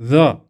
The